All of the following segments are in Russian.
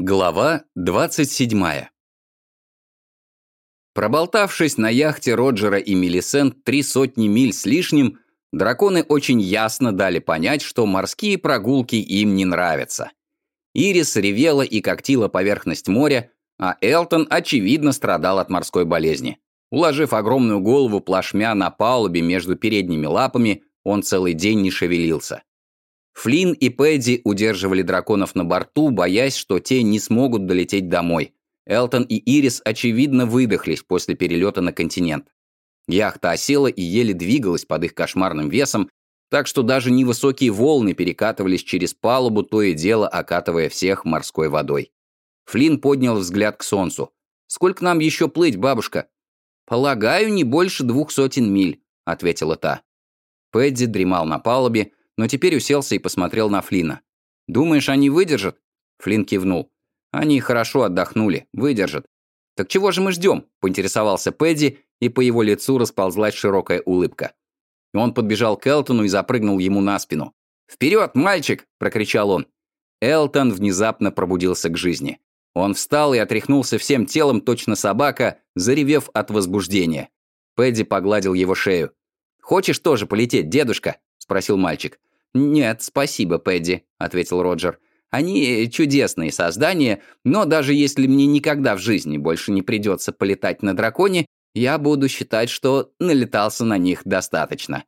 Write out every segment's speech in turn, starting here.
Глава 27 Проболтавшись на яхте Роджера и Мелисент три сотни миль с лишним, драконы очень ясно дали понять, что морские прогулки им не нравятся. Ирис ревела и когтила поверхность моря, а Элтон, очевидно, страдал от морской болезни. Уложив огромную голову плашмя на палубе между передними лапами, он целый день не шевелился. Флинн и Пэдди удерживали драконов на борту, боясь, что те не смогут долететь домой. Элтон и Ирис, очевидно, выдохлись после перелета на континент. Яхта осела и еле двигалась под их кошмарным весом, так что даже невысокие волны перекатывались через палубу, то и дело окатывая всех морской водой. Флинн поднял взгляд к солнцу. «Сколько нам еще плыть, бабушка?» «Полагаю, не больше двух сотен миль», — ответила та. Пэдди дремал на палубе, но теперь уселся и посмотрел на Флина. «Думаешь, они выдержат?» Флин кивнул. «Они хорошо отдохнули, выдержат». «Так чего же мы ждем?» – поинтересовался Пэдди, и по его лицу расползлась широкая улыбка. Он подбежал к Элтону и запрыгнул ему на спину. «Вперед, мальчик!» – прокричал он. Элтон внезапно пробудился к жизни. Он встал и отряхнулся всем телом, точно собака, заревев от возбуждения. Пэдди погладил его шею. «Хочешь тоже полететь, дедушка?» – спросил мальчик. «Нет, спасибо, Пэдди», — ответил Роджер. «Они чудесные создания, но даже если мне никогда в жизни больше не придется полетать на драконе, я буду считать, что налетался на них достаточно».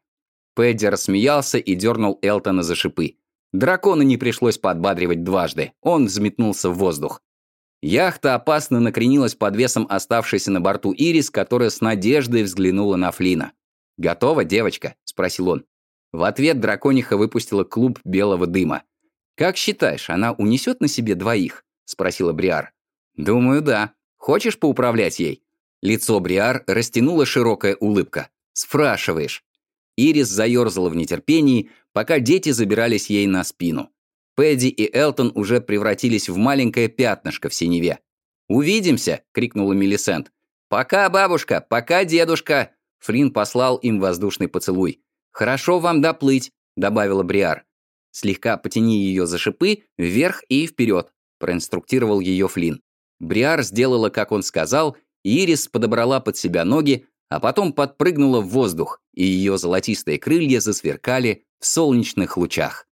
Пэдди рассмеялся и дернул Элтона за шипы. Дракона не пришлось подбадривать дважды, он взметнулся в воздух. Яхта опасно накренилась под весом оставшейся на борту Ирис, которая с надеждой взглянула на Флина. «Готова, девочка?» – спросил он. В ответ дракониха выпустила клуб белого дыма. «Как считаешь, она унесет на себе двоих?» — спросила Бриар. «Думаю, да. Хочешь поуправлять ей?» Лицо Бриар растянула широкая улыбка. «Спрашиваешь». Ирис заерзала в нетерпении, пока дети забирались ей на спину. Пэдди и Элтон уже превратились в маленькое пятнышко в синеве. «Увидимся!» — крикнула Мелисент. «Пока, бабушка! Пока, дедушка!» Флинн послал им воздушный поцелуй. «Хорошо вам доплыть», — добавила Бриар. «Слегка потяни ее за шипы, вверх и вперед», — проинструктировал ее Флинн. Бриар сделала, как он сказал, Ирис подобрала под себя ноги, а потом подпрыгнула в воздух, и ее золотистые крылья засверкали в солнечных лучах.